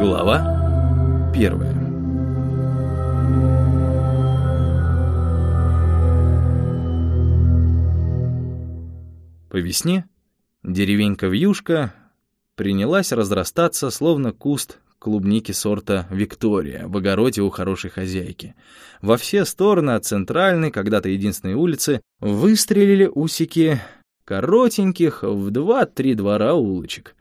Глава первая По весне деревенька-вьюшка принялась разрастаться, словно куст клубники сорта «Виктория» в огороде у хорошей хозяйки. Во все стороны от центральной, когда-то единственной улицы, выстрелили усики коротеньких в два-три двора улочек.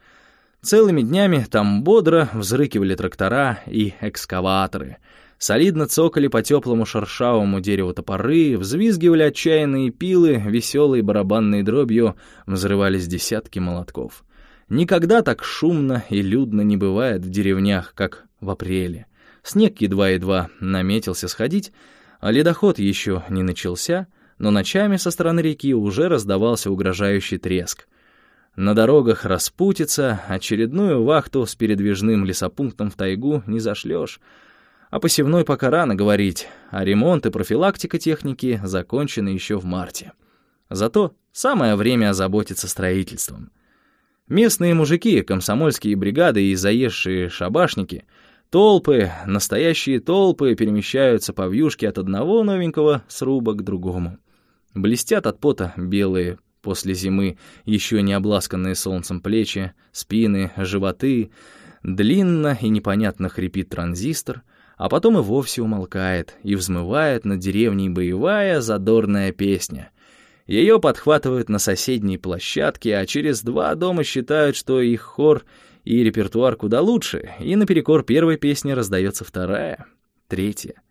Целыми днями там бодро взрыкивали трактора и экскаваторы. Солидно цокали по теплому шершавому дереву топоры, взвизгивали отчаянные пилы, веселые барабанные дробью взрывались десятки молотков. Никогда так шумно и людно не бывает в деревнях, как в апреле. Снег едва-едва наметился сходить, а ледоход еще не начался, но ночами со стороны реки уже раздавался угрожающий треск — на дорогах распутится, очередную вахту с передвижным лесопунктом в тайгу не зашлешь. А посевной пока рано говорить, а ремонт и профилактика техники закончены еще в марте. Зато самое время озаботиться строительством. Местные мужики, комсомольские бригады и заезжие шабашники, толпы, настоящие толпы перемещаются по вьюшке от одного новенького сруба к другому. Блестят от пота белые после зимы еще не обласканные солнцем плечи, спины, животы, длинно и непонятно хрипит транзистор, а потом и вовсе умолкает, и взмывает над деревней боевая задорная песня. Ее подхватывают на соседней площадке, а через два дома считают, что их хор и репертуар куда лучше, и наперекор первой песни раздается вторая, третья.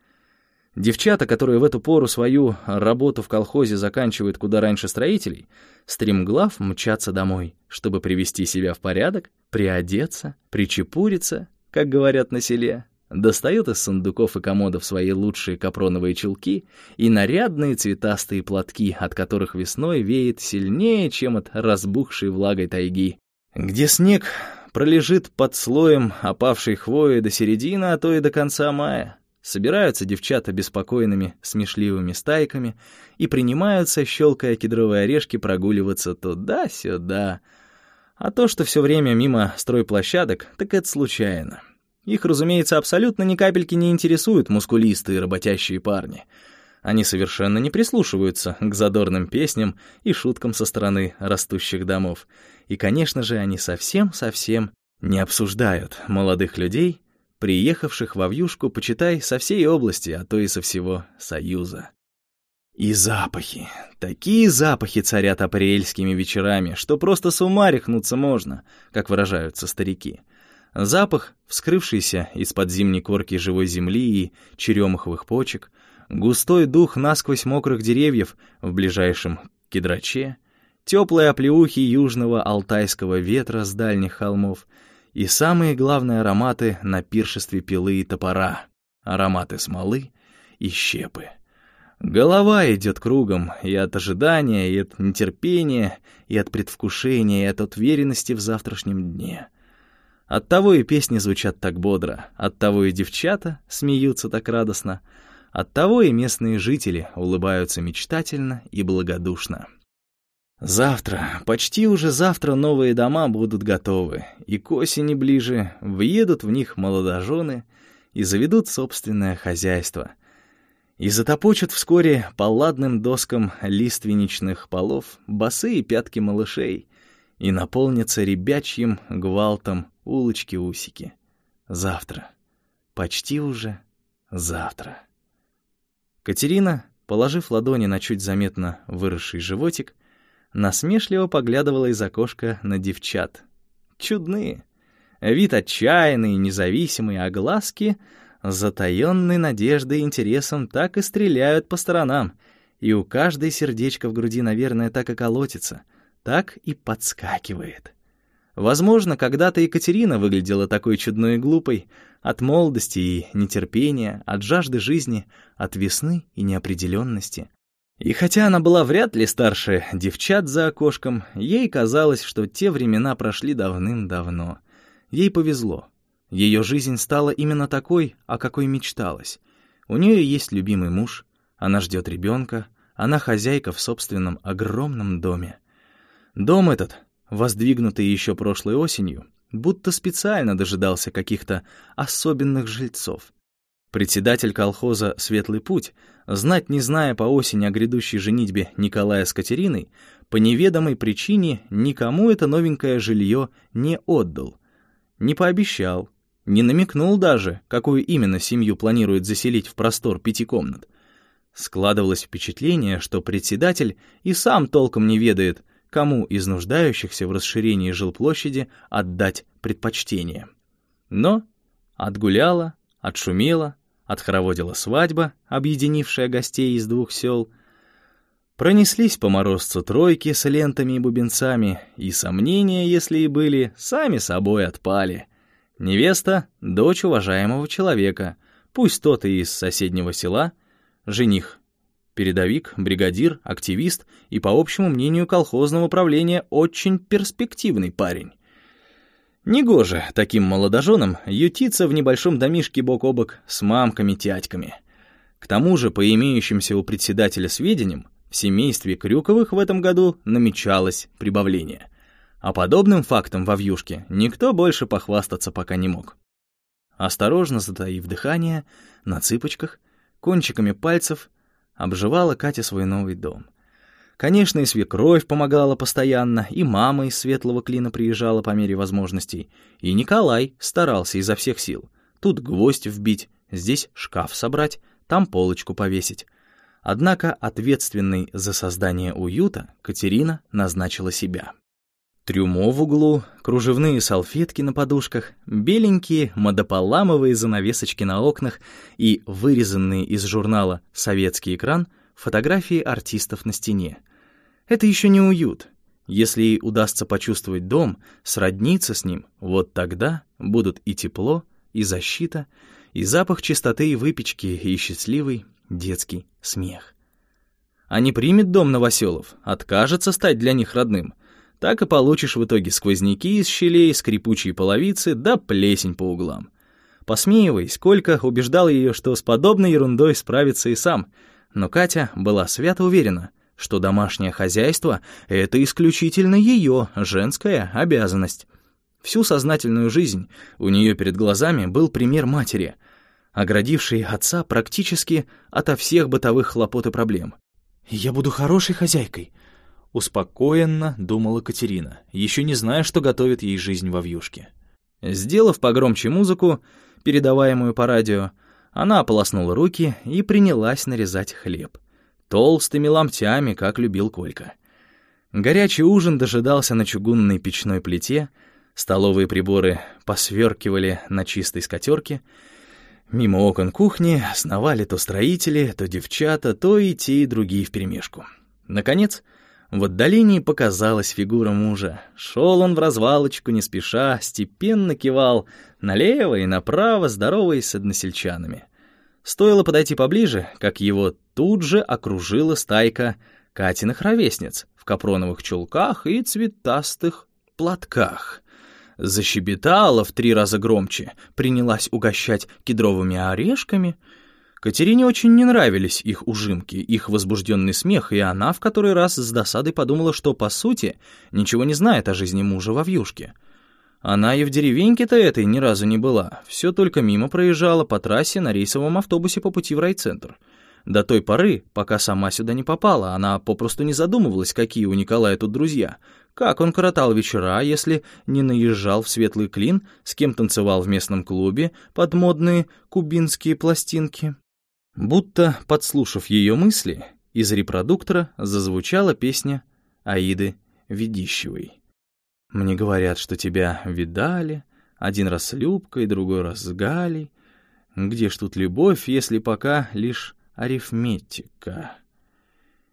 Девчата, которые в эту пору свою работу в колхозе заканчивают куда раньше строителей, стремглав мчатся домой, чтобы привести себя в порядок, приодеться, причепуриться, как говорят на селе, достают из сундуков и комодов свои лучшие капроновые чулки и нарядные цветастые платки, от которых весной веет сильнее, чем от разбухшей влагой тайги, где снег пролежит под слоем опавшей хвои до середины, а то и до конца мая. Собираются девчата беспокойными, смешливыми стайками и принимаются, щелкая кедровые орешки, прогуливаться туда-сюда. А то, что все время мимо стройплощадок, так это случайно. Их, разумеется, абсолютно ни капельки не интересуют мускулистые работящие парни. Они совершенно не прислушиваются к задорным песням и шуткам со стороны растущих домов. И, конечно же, они совсем-совсем не обсуждают молодых людей, приехавших во Вьюшку, почитай, со всей области, а то и со всего Союза. И запахи. Такие запахи царят апрельскими вечерами, что просто с ума рехнуться можно, как выражаются старики. Запах, вскрывшийся из-под зимней корки живой земли и черемуховых почек, густой дух насквозь мокрых деревьев в ближайшем кедраче, теплые оплеухи южного алтайского ветра с дальних холмов — и самые главные ароматы на пиршестве пилы и топора, ароматы смолы и щепы. Голова идет кругом и от ожидания, и от нетерпения, и от предвкушения, и от уверенности в завтрашнем дне. Оттого и песни звучат так бодро, оттого и девчата смеются так радостно, оттого и местные жители улыбаются мечтательно и благодушно. Завтра, почти уже завтра новые дома будут готовы, и к осени ближе въедут в них молодожены и заведут собственное хозяйство. И затопочут вскоре по ладным доскам лиственничных полов босые пятки малышей и наполнятся ребячьим гвалтом улочки-усики. Завтра. Почти уже завтра. Катерина, положив ладони на чуть заметно выросший животик, насмешливо поглядывала из окошка на девчат. Чудные. Вид отчаянный, независимый, а глазки, затаённой надеждой и интересом, так и стреляют по сторонам, и у каждой сердечко в груди, наверное, так и колотится, так и подскакивает. Возможно, когда-то Екатерина выглядела такой чудной и глупой, от молодости и нетерпения, от жажды жизни, от весны и неопределенности. И хотя она была вряд ли старше девчат за окошком, ей казалось, что те времена прошли давным-давно. Ей повезло. Ее жизнь стала именно такой, о какой мечталась. У нее есть любимый муж, она ждет ребенка, она хозяйка в собственном огромном доме. Дом этот, воздвигнутый еще прошлой осенью, будто специально дожидался каких-то особенных жильцов. Председатель колхоза «Светлый путь», знать не зная по осени о грядущей женитьбе Николая с Катериной, по неведомой причине никому это новенькое жилье не отдал, не пообещал, не намекнул даже, какую именно семью планирует заселить в простор пяти комнат. Складывалось впечатление, что председатель и сам толком не ведает, кому из нуждающихся в расширении жилплощади отдать предпочтение. Но отгуляла, отшумела, отхороводила свадьба, объединившая гостей из двух сел. Пронеслись по морозцу тройки с лентами и бубенцами, и сомнения, если и были, сами собой отпали. Невеста — дочь уважаемого человека, пусть тот и из соседнего села, жених передовик, бригадир, активист и, по общему мнению колхозного управления, очень перспективный парень. Негоже таким молодоженам ютиться в небольшом домишке бок о бок с мамками-тятьками. К тому же, по имеющимся у председателя сведениям, в семействе Крюковых в этом году намечалось прибавление. А подобным фактом во вьюшке никто больше похвастаться пока не мог. Осторожно затаив дыхание, на цыпочках, кончиками пальцев, обживала Катя свой новый дом — Конечно, и свекровь помогала постоянно, и мама из светлого клина приезжала по мере возможностей, и Николай старался изо всех сил. Тут гвоздь вбить, здесь шкаф собрать, там полочку повесить. Однако ответственной за создание уюта Катерина назначила себя. Трюмо в углу, кружевные салфетки на подушках, беленькие модополамовые занавесочки на окнах и вырезанные из журнала «Советский экран» фотографии артистов на стене. Это еще не уют. Если ей удастся почувствовать дом, сродниться с ним, вот тогда будут и тепло, и защита, и запах чистоты и выпечки, и счастливый детский смех. А не примет дом новоселов, откажется стать для них родным, так и получишь в итоге сквозняки из щелей, скрипучие половицы да плесень по углам. Посмеиваясь, Колька убеждал ее, что с подобной ерундой справится и сам — но Катя была свято уверена, что домашнее хозяйство — это исключительно ее женская обязанность. Всю сознательную жизнь у нее перед глазами был пример матери, оградивший отца практически ото всех бытовых хлопот и проблем. «Я буду хорошей хозяйкой», — успокоенно думала Катерина, еще не зная, что готовит ей жизнь во вьюшке. Сделав погромче музыку, передаваемую по радио, она ополоснула руки и принялась нарезать хлеб. Толстыми ломтями, как любил Колька. Горячий ужин дожидался на чугунной печной плите, столовые приборы посверкивали на чистой скатерке, Мимо окон кухни сновали то строители, то девчата, то и те, и другие вперемешку. Наконец, в отдалении показалась фигура мужа. Шел он в развалочку, не спеша, степенно кивал налево и направо, здороваясь с односельчанами. Стоило подойти поближе, как его тут же окружила стайка Катиных ровесниц в капроновых чулках и цветастых платках. Защебетала в три раза громче, принялась угощать кедровыми орешками — Катерине очень не нравились их ужимки, их возбужденный смех, и она в который раз с досадой подумала, что, по сути, ничего не знает о жизни мужа во вьюшке. Она и в деревеньке-то этой ни разу не была, все только мимо проезжала по трассе на рейсовом автобусе по пути в райцентр. До той поры, пока сама сюда не попала, она попросту не задумывалась, какие у Николая тут друзья, как он коротал вечера, если не наезжал в светлый клин, с кем танцевал в местном клубе под модные кубинские пластинки. Будто, подслушав ее мысли, из репродуктора зазвучала песня Аиды Ведищевой. «Мне говорят, что тебя видали, один раз с Любкой, другой раз с Галей. Где ж тут любовь, если пока лишь арифметика?»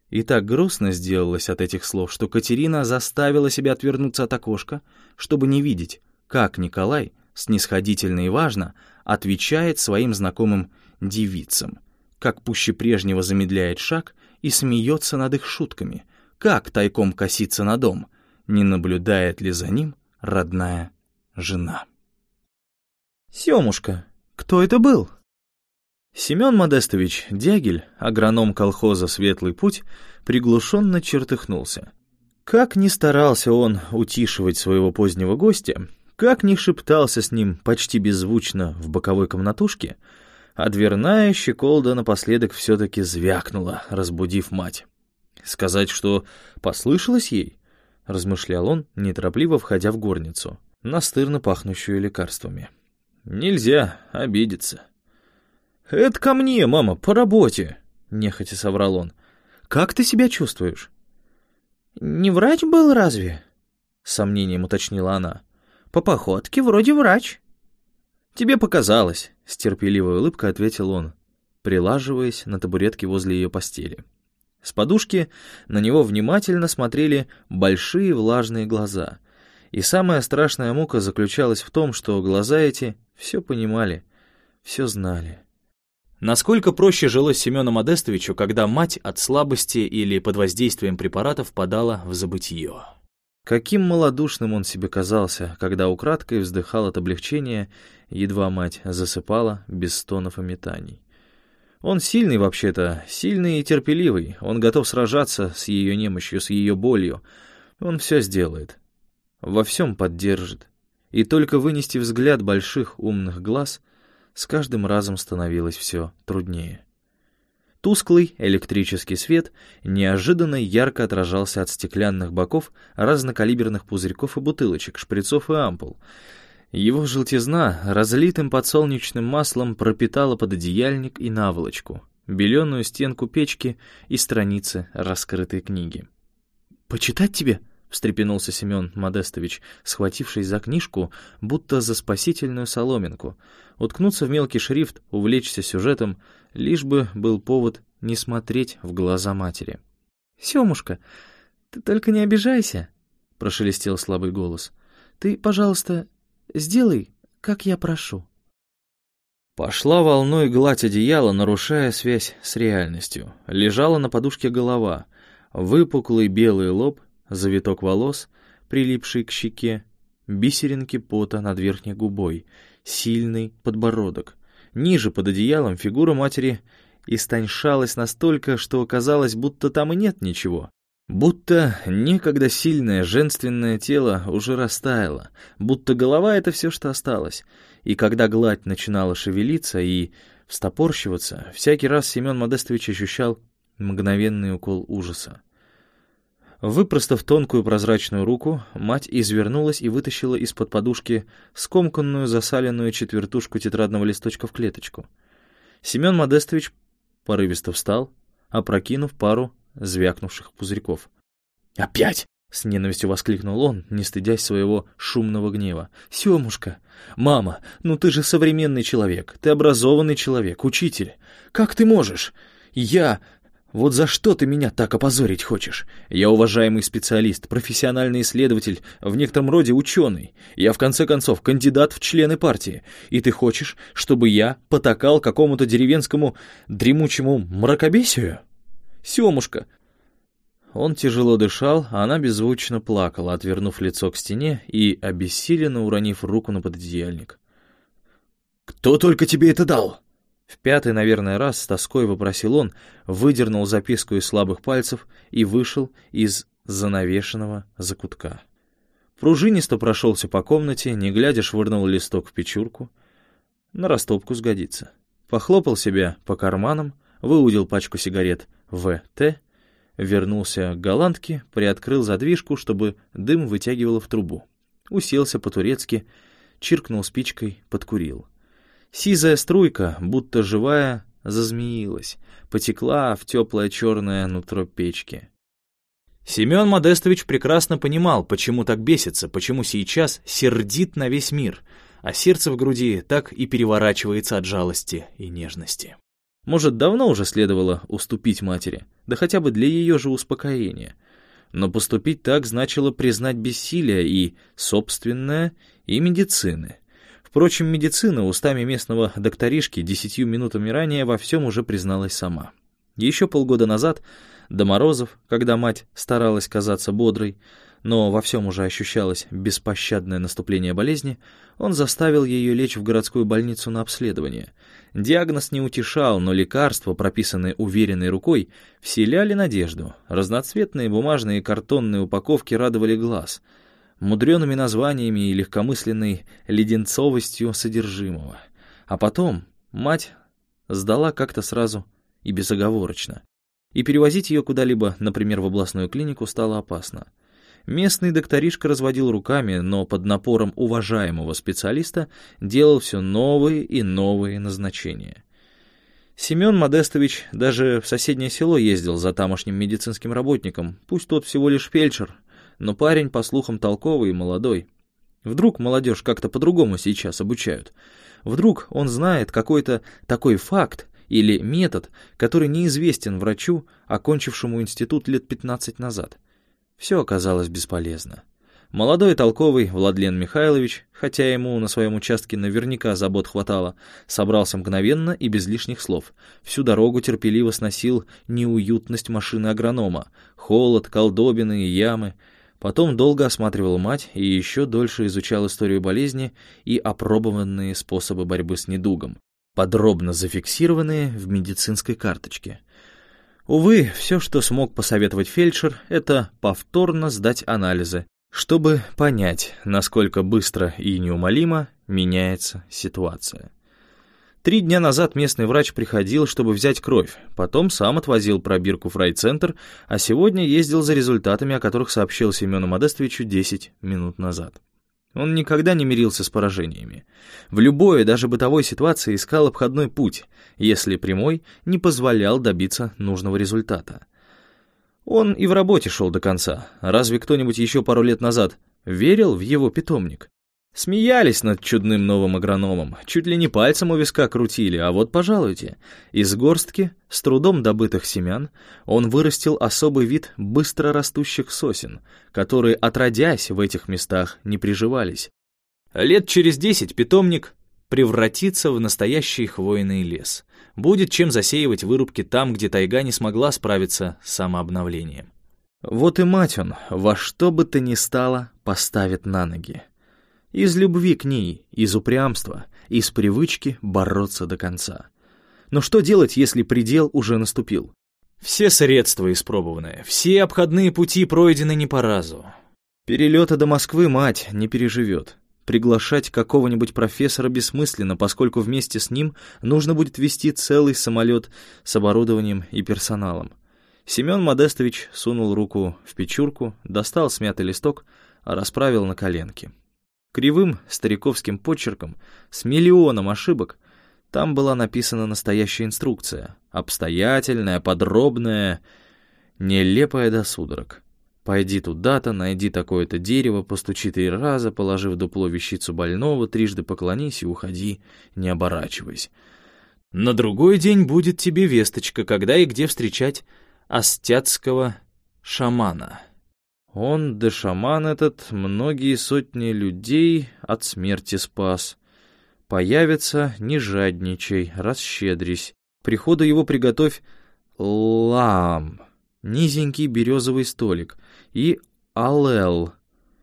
И так грустно сделалось от этих слов, что Катерина заставила себя отвернуться от окошка, чтобы не видеть, как Николай, снисходительно и важно, отвечает своим знакомым девицам — как пуще прежнего замедляет шаг и смеется над их шутками, как тайком косится на дом, не наблюдает ли за ним родная жена. «Семушка, кто это был?» Семен Модестович Дягель, агроном колхоза «Светлый путь», приглушенно чертыхнулся. Как ни старался он утишивать своего позднего гостя, Как ни шептался с ним почти беззвучно в боковой комнатушке, а дверная щеколда напоследок все-таки звякнула, разбудив мать. Сказать, что послышалось ей, размышлял он, неторопливо входя в горницу, настырно пахнущую лекарствами. Нельзя обидеться. «Это ко мне, мама, по работе», — нехотя соврал он. «Как ты себя чувствуешь?» «Не врач был разве?» — сомнением уточнила она. «По походке вроде врач». «Тебе показалось», — с терпеливой улыбкой ответил он, прилаживаясь на табуретке возле ее постели. С подушки на него внимательно смотрели большие влажные глаза. И самая страшная мука заключалась в том, что глаза эти все понимали, все знали. Насколько проще жилось Семену Модестовичу, когда мать от слабости или под воздействием препаратов падала в забытье. Каким малодушным он себе казался, когда украдкой вздыхал от облегчения, едва мать засыпала без стонов и метаний. Он сильный вообще-то, сильный и терпеливый, он готов сражаться с ее немощью, с ее болью. Он все сделает, во всем поддержит. И только вынести взгляд больших умных глаз с каждым разом становилось все труднее. Тусклый электрический свет неожиданно ярко отражался от стеклянных боков разнокалиберных пузырьков и бутылочек, шприцов и ампул. Его желтизна разлитым подсолнечным маслом пропитала пододеяльник и наволочку, беленую стенку печки и страницы раскрытой книги. «Почитать тебе?» — встрепенулся Семен Модестович, схватившись за книжку, будто за спасительную соломинку. Уткнуться в мелкий шрифт, увлечься сюжетом, лишь бы был повод не смотреть в глаза матери. «Семушка, ты только не обижайся», — прошелестел слабый голос. «Ты, пожалуйста, сделай, как я прошу». Пошла волной гладь одеяла, нарушая связь с реальностью. Лежала на подушке голова, выпуклый белый лоб завиток волос, прилипший к щеке, бисеринки пота над верхней губой, сильный подбородок. Ниже под одеялом фигура матери истоньшалась настолько, что казалось, будто там и нет ничего. Будто некогда сильное женственное тело уже растаяло, будто голова — это все, что осталось. И когда гладь начинала шевелиться и встопорщиваться, всякий раз Семен Модестович ощущал мгновенный укол ужаса. Выпростав тонкую прозрачную руку, мать извернулась и вытащила из-под подушки скомканную засаленную четвертушку тетрадного листочка в клеточку. Семен Модестович порывисто встал, опрокинув пару звякнувших пузырьков. «Опять!» — с ненавистью воскликнул он, не стыдясь своего шумного гнева. «Семушка! Мама, ну ты же современный человек, ты образованный человек, учитель. Как ты можешь? Я вот за что ты меня так опозорить хочешь? Я уважаемый специалист, профессиональный исследователь, в некотором роде ученый. Я, в конце концов, кандидат в члены партии. И ты хочешь, чтобы я потакал какому-то деревенскому дремучему мракобесию? Семушка!» Он тяжело дышал, а она беззвучно плакала, отвернув лицо к стене и обессиленно уронив руку на пододеяльник. «Кто только тебе это дал?» В пятый, наверное, раз с тоской вопросил он, выдернул записку из слабых пальцев и вышел из занавешенного закутка. Пружинисто прошелся по комнате, не глядя швырнул листок в печурку. На растопку сгодится. Похлопал себя по карманам, выудил пачку сигарет ВТ, вернулся к голландке, приоткрыл задвижку, чтобы дым вытягивало в трубу. Уселся по-турецки, чиркнул спичкой, подкурил. Сизая струйка, будто живая, зазмеилась, потекла в теплое черное нутро печки. Семен Модестович прекрасно понимал, почему так бесится, почему сейчас сердит на весь мир, а сердце в груди так и переворачивается от жалости и нежности. Может, давно уже следовало уступить матери, да хотя бы для ее же успокоения. Но поступить так значило признать бессилие и собственное, и медицины. Впрочем, медицина устами местного докторишки десятью минутами ранее во всем уже призналась сама. Еще полгода назад, до морозов, когда мать старалась казаться бодрой, но во всем уже ощущалось беспощадное наступление болезни, он заставил ее лечь в городскую больницу на обследование. Диагноз не утешал, но лекарства, прописанные уверенной рукой, вселяли надежду. Разноцветные бумажные и картонные упаковки радовали глаз — мудреными названиями и легкомысленной леденцовостью содержимого. А потом мать сдала как-то сразу и безоговорочно. И перевозить ее куда-либо, например, в областную клинику, стало опасно. Местный докторишка разводил руками, но под напором уважаемого специалиста делал все новые и новые назначения. Семен Модестович даже в соседнее село ездил за тамошним медицинским работником, пусть тот всего лишь фельдшер, но парень, по слухам, толковый и молодой. Вдруг молодежь как-то по-другому сейчас обучают. Вдруг он знает какой-то такой факт или метод, который неизвестен врачу, окончившему институт лет 15 назад. Все оказалось бесполезно. Молодой толковый Владлен Михайлович, хотя ему на своем участке наверняка забот хватало, собрался мгновенно и без лишних слов. Всю дорогу терпеливо сносил неуютность машины агронома, холод, колдобины и ямы. Потом долго осматривал мать и еще дольше изучал историю болезни и опробованные способы борьбы с недугом, подробно зафиксированные в медицинской карточке. Увы, все, что смог посоветовать фельдшер, это повторно сдать анализы, чтобы понять, насколько быстро и неумолимо меняется ситуация. Три дня назад местный врач приходил, чтобы взять кровь, потом сам отвозил пробирку в райцентр, а сегодня ездил за результатами, о которых сообщил Семену Модестовичу 10 минут назад. Он никогда не мирился с поражениями. В любой, даже бытовой ситуации искал обходной путь, если прямой не позволял добиться нужного результата. Он и в работе шел до конца. Разве кто-нибудь еще пару лет назад верил в его питомник? Смеялись над чудным новым агрономом, чуть ли не пальцем у виска крутили, а вот, пожалуйте, из горстки, с трудом добытых семян, он вырастил особый вид быстро растущих сосен, которые, отродясь в этих местах, не приживались. Лет через десять питомник превратится в настоящий хвойный лес. Будет чем засеивать вырубки там, где тайга не смогла справиться с самообновлением. Вот и мать он, во что бы то ни стало, поставит на ноги. Из любви к ней, из упрямства, из привычки бороться до конца. Но что делать, если предел уже наступил? Все средства испробованы, все обходные пути пройдены не по разу. Перелета до Москвы мать не переживет. Приглашать какого-нибудь профессора бессмысленно, поскольку вместе с ним нужно будет вести целый самолет с оборудованием и персоналом. Семен Модестович сунул руку в печурку, достал смятый листок, расправил на коленке. Кривым стариковским почерком, с миллионом ошибок, там была написана настоящая инструкция, обстоятельная, подробная, нелепая до судорог. Пойди туда-то, найди такое-то дерево, постучи три раза, положи в дупло вещицу больного, трижды поклонись и уходи, не оборачиваясь. На другой день будет тебе весточка, когда и где встречать астятского шамана. Он, да шаман этот, многие сотни людей от смерти спас. Появится, не жадничай, расщедрись. Приходу его приготовь лам, низенький березовый столик, и алел,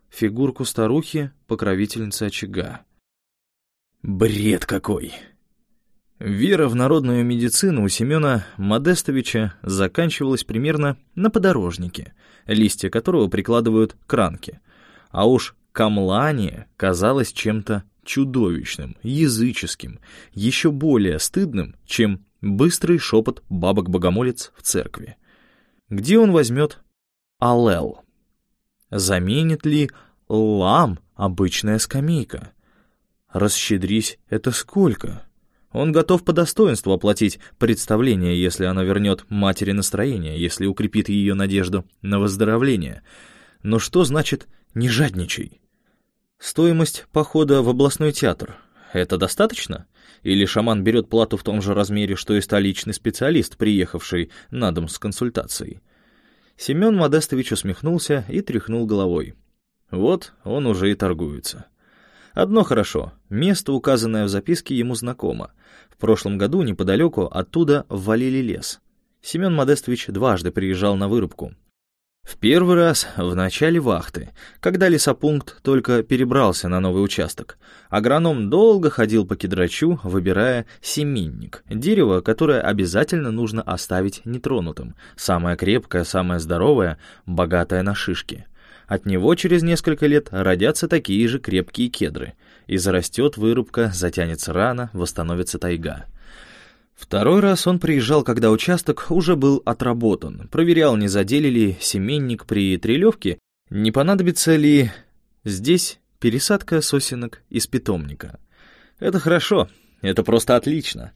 фигурку старухи, покровительницы очага. Бред какой! Вера в народную медицину у Семена Модестовича заканчивалась примерно на подорожнике, листья которого прикладывают к ранке. А уж камлание казалось чем-то чудовищным, языческим, еще более стыдным, чем быстрый шепот бабок-богомолец в церкви. Где он возьмет алел? Заменит ли лам обычная скамейка? Расщедрись, это сколько? Он готов по достоинству оплатить представление, если оно вернет матери настроение, если укрепит ее надежду на выздоровление. Но что значит «не жадничай»? Стоимость похода в областной театр — это достаточно? Или шаман берет плату в том же размере, что и столичный специалист, приехавший на дом с консультацией? Семен Модестович усмехнулся и тряхнул головой. Вот он уже и торгуется. Одно хорошо, место, указанное в записке, ему знакомо. В прошлом году неподалеку оттуда ввалили лес. Семен Модестович дважды приезжал на вырубку. В первый раз в начале вахты, когда лесопункт только перебрался на новый участок. Агроном долго ходил по кедрачу, выбирая семенник, дерево, которое обязательно нужно оставить нетронутым, самое крепкое, самое здоровое, богатое на шишки. От него через несколько лет родятся такие же крепкие кедры. И зарастет вырубка, затянется рана, восстановится тайга. Второй раз он приезжал, когда участок уже был отработан, проверял, не задели ли семенник при трелевке, не понадобится ли здесь пересадка сосенок из питомника. Это хорошо, это просто отлично.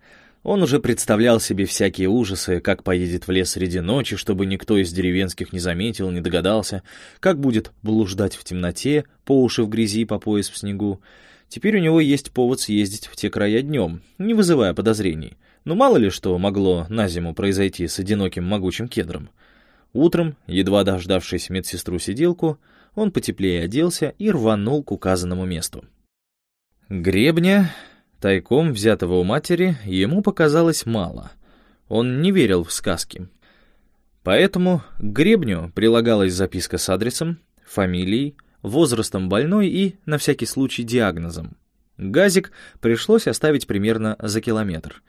Он уже представлял себе всякие ужасы, как поедет в лес среди ночи, чтобы никто из деревенских не заметил, не догадался, как будет блуждать в темноте, по уши в грязи, по пояс в снегу. Теперь у него есть повод съездить в те края днем, не вызывая подозрений. Но мало ли что могло на зиму произойти с одиноким могучим кедром. Утром, едва дождавшись медсестру-сиделку, он потеплее оделся и рванул к указанному месту. Гребня, тайком взятого у матери, ему показалось мало. Он не верил в сказки. Поэтому к гребню прилагалась записка с адресом, фамилией, возрастом больной и, на всякий случай, диагнозом. Газик пришлось оставить примерно за километр.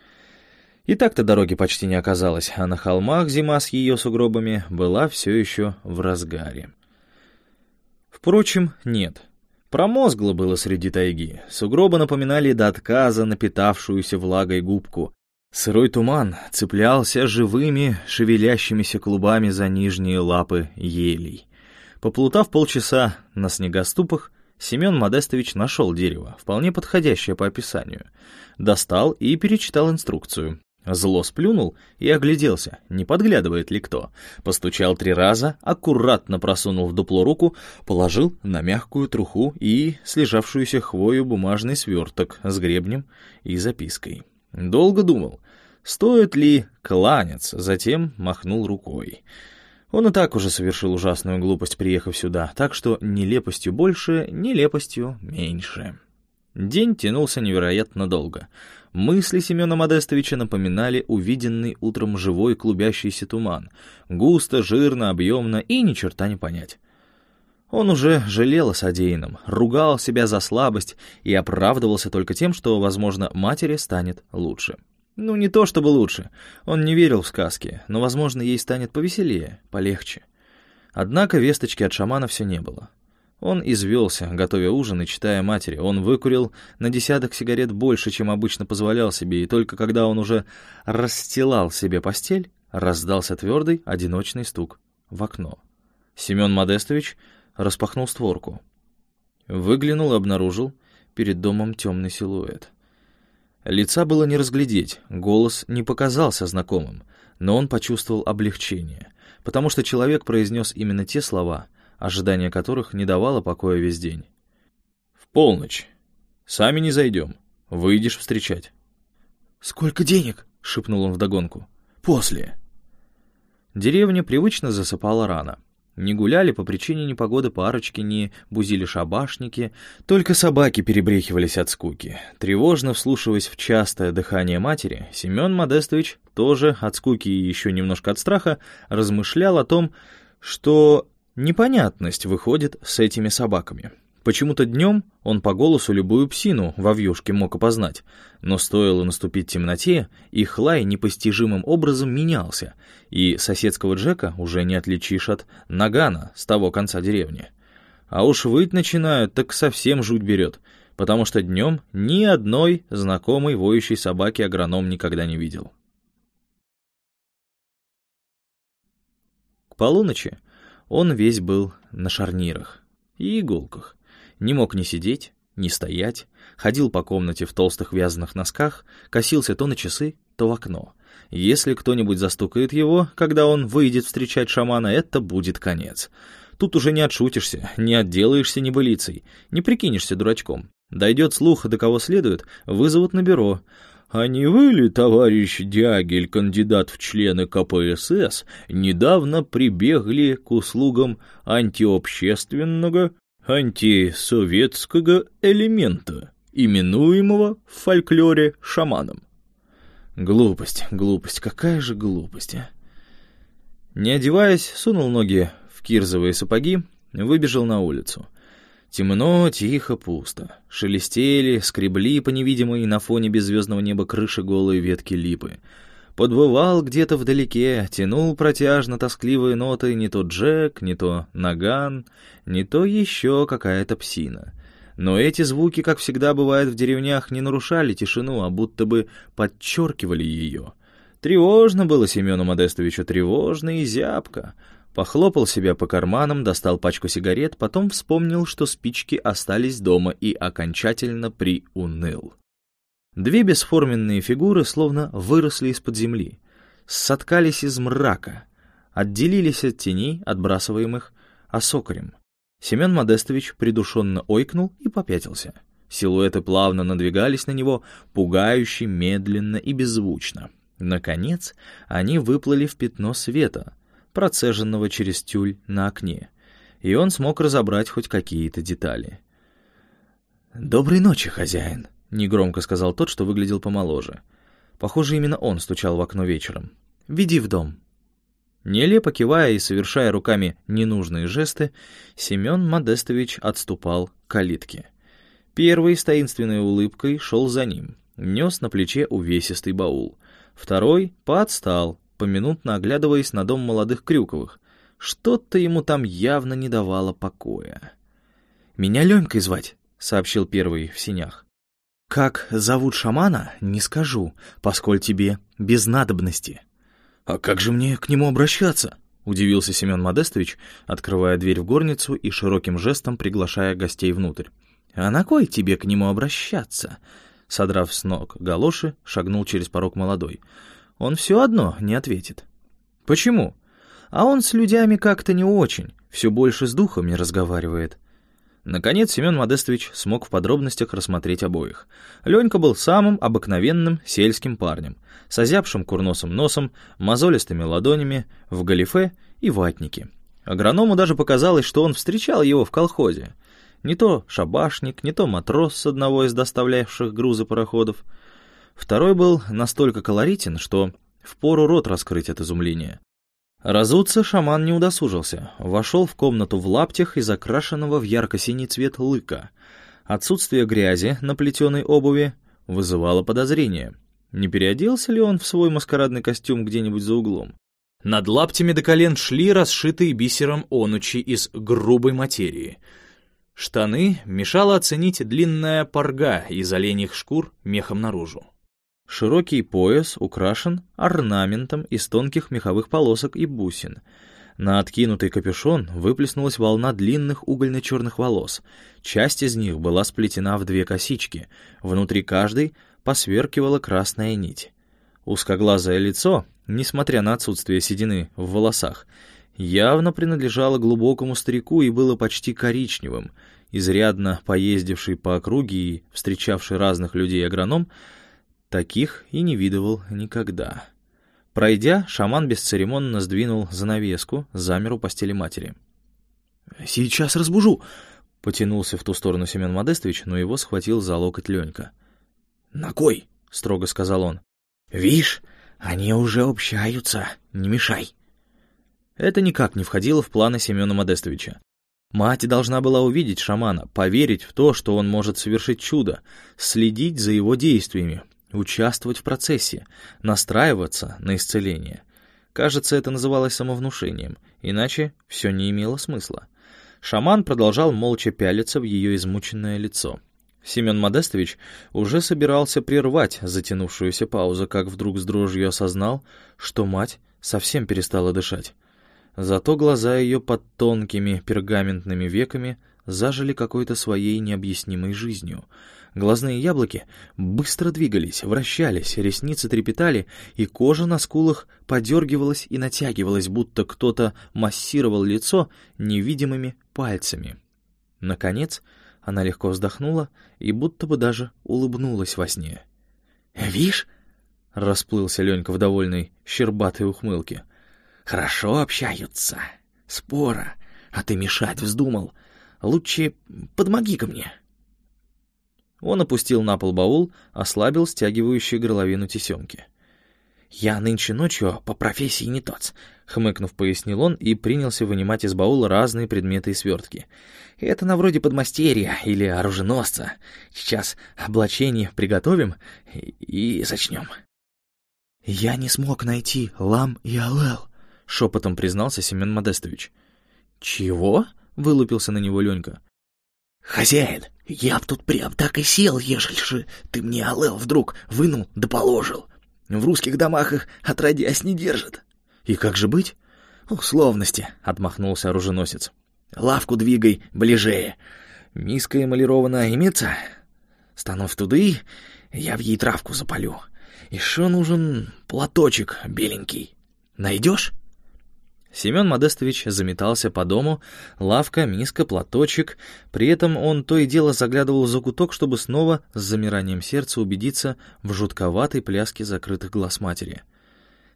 И так-то дороги почти не оказалось, а на холмах зима с ее сугробами была все еще в разгаре. Впрочем, нет. Промозгло было среди тайги. Сугробы напоминали до отказа напитавшуюся влагой губку. Сырой туман цеплялся живыми, шевелящимися клубами за нижние лапы елей. Поплутав полчаса на снегоступах, Семен Модестович нашел дерево, вполне подходящее по описанию. Достал и перечитал инструкцию. Зло сплюнул и огляделся, не подглядывает ли кто. Постучал три раза, аккуратно просунул в дупло руку, положил на мягкую труху и слежавшуюся хвою бумажный сверток с гребнем и запиской. Долго думал, стоит ли кланяться, затем махнул рукой. Он и так уже совершил ужасную глупость, приехав сюда, так что нелепостью больше, нелепостью меньше. День тянулся невероятно долго. Мысли Семена Модестовича напоминали увиденный утром живой клубящийся туман. Густо, жирно, объемно и ни черта не понять. Он уже жалел о содеянном, ругал себя за слабость и оправдывался только тем, что, возможно, матери станет лучше. Ну, не то чтобы лучше. Он не верил в сказки, но, возможно, ей станет повеселее, полегче. Однако весточки от шамана все не было. Он извелся, готовя ужин и читая матери. Он выкурил на десяток сигарет больше, чем обычно позволял себе, и только когда он уже расстилал себе постель, раздался твердый, одиночный стук в окно. Семен Модестович распахнул створку. Выглянул и обнаружил перед домом темный силуэт. Лица было не разглядеть, голос не показался знакомым, но он почувствовал облегчение, потому что человек произнес именно те слова, ожидание которых не давало покоя весь день. «В полночь. Сами не зайдем. Выйдешь встречать». «Сколько денег?» — шепнул он вдогонку. «После». Деревня привычно засыпала рано. Не гуляли по причине непогоды парочки, не бузили шабашники, только собаки перебрехивались от скуки. Тревожно вслушиваясь в частое дыхание матери, Семен Модестович, тоже от скуки и еще немножко от страха, размышлял о том, что непонятность выходит с этими собаками. Почему-то днем он по голосу любую псину во вьюшке мог опознать, но стоило наступить темноте, их лай непостижимым образом менялся, и соседского Джека уже не отличишь от нагана с того конца деревни. А уж выть начинают, так совсем жуть берет, потому что днем ни одной знакомой воющей собаки агроном никогда не видел. К полуночи он весь был на шарнирах и иголках не мог ни сидеть, ни стоять, ходил по комнате в толстых вязаных носках, косился то на часы, то в окно. Если кто-нибудь застукает его, когда он выйдет встречать шамана, это будет конец. Тут уже не отшутишься, не отделаешься небылицей, не прикинешься дурачком. Дойдет слух, до кого следует, вызовут на бюро. «А не вы ли, товарищ Дягель, кандидат в члены КПСС, недавно прибегли к услугам антиобщественного антисоветского элемента, именуемого в фольклоре шаманом. Глупость, глупость, какая же глупость, а? Не одеваясь, сунул ноги в кирзовые сапоги, выбежал на улицу. Темно, тихо, пусто. Шелестели, скребли по невидимой на фоне беззвездного неба крыши голые ветки липы. подвывал где-то вдалеке, тянул протяжно тоскливые ноты не то Джек, не то Наган, не то еще какая-то псина. Но эти звуки, как всегда бывает в деревнях, не нарушали тишину, а будто бы подчеркивали ее. Тревожно было Семену Модестовичу, тревожно и зябко. Похлопал себя по карманам, достал пачку сигарет, потом вспомнил, что спички остались дома и окончательно приуныл. Две бесформенные фигуры словно выросли из-под земли, соткались из мрака, отделились от теней, отбрасываемых осокарем. Семен Модестович придушенно ойкнул и попятился. Силуэты плавно надвигались на него, пугающе, медленно и беззвучно. Наконец, они выплыли в пятно света, процеженного через тюль на окне, и он смог разобрать хоть какие-то детали. «Доброй ночи, хозяин», — негромко сказал тот, что выглядел помоложе. Похоже, именно он стучал в окно вечером. «Веди в дом». Нелепо кивая и совершая руками ненужные жесты, Семен Модестович отступал к калитке. Первый с таинственной улыбкой шел за ним, нес на плече увесистый баул. Второй поотстал, поминутно оглядываясь на дом молодых Крюковых. Что-то ему там явно не давало покоя. «Меня Ленькой звать», — сообщил первый в синях. «Как зовут шамана, не скажу, поскольку тебе без надобности». «А как же мне к нему обращаться?» — удивился Семен Модестович, открывая дверь в горницу и широким жестом приглашая гостей внутрь. «А на кой тебе к нему обращаться?» Содрав с ног галоши, шагнул через порог молодой. «Он все одно не ответит». «Почему?» «А он с людьми как-то не очень, все больше с духами разговаривает». Наконец Семен Модестович смог в подробностях рассмотреть обоих. Ленька был самым обыкновенным сельским парнем, с озябшим курносым носом, мозолистыми ладонями, в галифе и ватнике. Агроному даже показалось, что он встречал его в колхозе. Не то шабашник, не то матрос с одного из доставлявших грузы пароходов. Второй был настолько колоритен, что впору рот раскрыть от изумления. Разуться шаман не удосужился, вошел в комнату в лаптях из окрашенного в ярко-синий цвет лыка. Отсутствие грязи на плетеной обуви вызывало подозрение. Не переоделся ли он в свой маскарадный костюм где-нибудь за углом? Над лаптями до колен шли расшитые бисером онучи из грубой материи. Штаны мешала оценить длинная парга из оленьих шкур мехом наружу. Широкий пояс украшен орнаментом из тонких меховых полосок и бусин. На откинутый капюшон выплеснулась волна длинных угольно-черных волос. Часть из них была сплетена в две косички. Внутри каждой посверкивала красная нить. Узкоглазое лицо, несмотря на отсутствие седины в волосах, явно принадлежало глубокому старику и было почти коричневым. Изрядно поездивший по округе и встречавший разных людей агроном — Таких и не видывал никогда. Пройдя, шаман бесцеремонно сдвинул занавеску, замер у постели матери. «Сейчас разбужу!» — потянулся в ту сторону Семен Модестович, но его схватил за локоть Ленька. «На кой?» — строго сказал он. «Вишь, они уже общаются, не мешай!» Это никак не входило в планы Семена Модестовича. Мать должна была увидеть шамана, поверить в то, что он может совершить чудо, следить за его действиями, участвовать в процессе, настраиваться на исцеление. Кажется, это называлось самовнушением, иначе все не имело смысла. Шаман продолжал молча пялиться в ее измученное лицо. Семен Модестович уже собирался прервать затянувшуюся паузу, как вдруг с дрожью осознал, что мать совсем перестала дышать. Зато глаза ее под тонкими пергаментными веками зажили какой-то своей необъяснимой жизнью — Глазные яблоки быстро двигались, вращались, ресницы трепетали, и кожа на скулах подергивалась и натягивалась, будто кто-то массировал лицо невидимыми пальцами. Наконец, она легко вздохнула и будто бы даже улыбнулась во сне. «Вишь?» — расплылся Ленька в довольной, щербатой ухмылке. «Хорошо общаются. Спора. А ты мешать вздумал. Лучше подмоги-ка мне». Он опустил на пол баул, ослабил стягивающую горловину тесемки. «Я нынче ночью по профессии не тот», — хмыкнув, пояснил он и принялся вынимать из баула разные предметы и свертки. «Это на вроде подмастерья или оруженосца. Сейчас облачение приготовим и, и зачнем». «Я не смог найти Лам и Алел», — шепотом признался Семен Модестович. «Чего?» — вылупился на него Ленька. «Хозяин, я б тут прям так и сел, ежели же ты мне Алел вдруг вынул да положил. В русских домах их отродясь не держат». «И как же быть?» «Условности», — отмахнулся оруженосец. «Лавку двигай ближе. Миска эмалирована имеется? Стану в туды, я в ей травку запалю. Еще нужен платочек беленький. Найдешь?» Семен Модестович заметался по дому, лавка, миска, платочек. При этом он то и дело заглядывал в закуток, чтобы снова с замиранием сердца убедиться в жутковатой пляске закрытых глаз матери.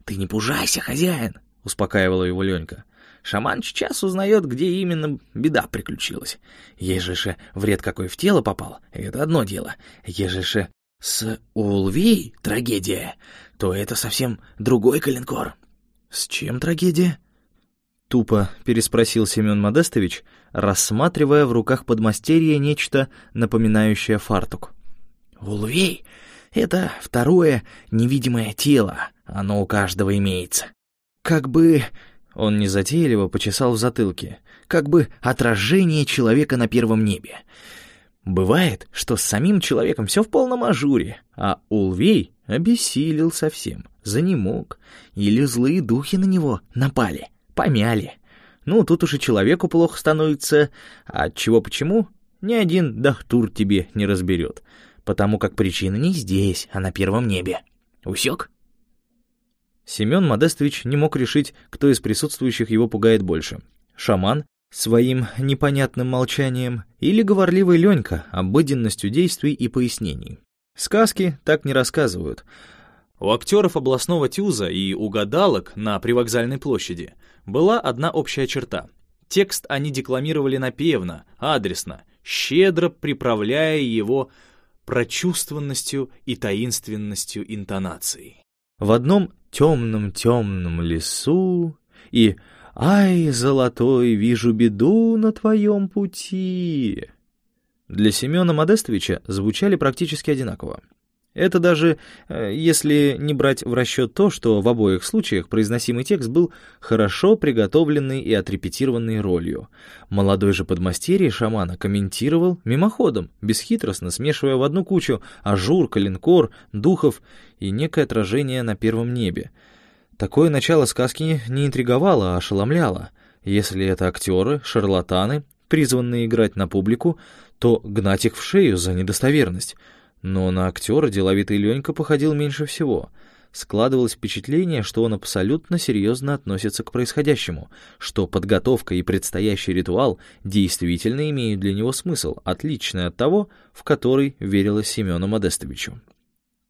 «Ты не пужайся, хозяин!» — успокаивала его Ленька. «Шаман сейчас узнает, где именно беда приключилась. Ежели же вред какой в тело попал, это одно дело. Ежели же с Улвей трагедия, то это совсем другой калинкор». «С чем трагедия?» Тупо переспросил Семен Модестович, рассматривая в руках подмастерья нечто, напоминающее фартук. «Улвей — это второе невидимое тело, оно у каждого имеется. Как бы...» — он незатейливо почесал в затылке. «Как бы отражение человека на первом небе. Бывает, что с самим человеком все в полном ажуре, а Улвей обессилел совсем, занемог, или злые духи на него напали помяли. Ну, тут уж и человеку плохо становится, а от чего почему, ни один дахтур тебе не разберет, потому как причина не здесь, а на первом небе. Усек? Семен Модестович не мог решить, кто из присутствующих его пугает больше. Шаман своим непонятным молчанием или говорливый Ленька обыденностью действий и пояснений. Сказки так не рассказывают. У актеров областного тюза и у гадалок на привокзальной площади была одна общая черта. Текст они декламировали напевно, адресно, щедро приправляя его прочувствованностью и таинственностью интонаций. В одном темном-темном лесу и «Ай, золотой, вижу беду на твоем пути!» Для Семена Модестовича звучали практически одинаково. Это даже э, если не брать в расчет то, что в обоих случаях произносимый текст был хорошо приготовленный и отрепетированный ролью. Молодой же подмастерье шамана комментировал мимоходом, бесхитростно смешивая в одну кучу ажур, калинкор, духов и некое отражение на первом небе. Такое начало сказки не интриговало, а ошеломляло. Если это актеры, шарлатаны, призванные играть на публику, то гнать их в шею за недостоверность — но на актера деловитый Ленька походил меньше всего. Складывалось впечатление, что он абсолютно серьезно относится к происходящему, что подготовка и предстоящий ритуал действительно имеют для него смысл, отличный от того, в который верилось Семену Модестовичу.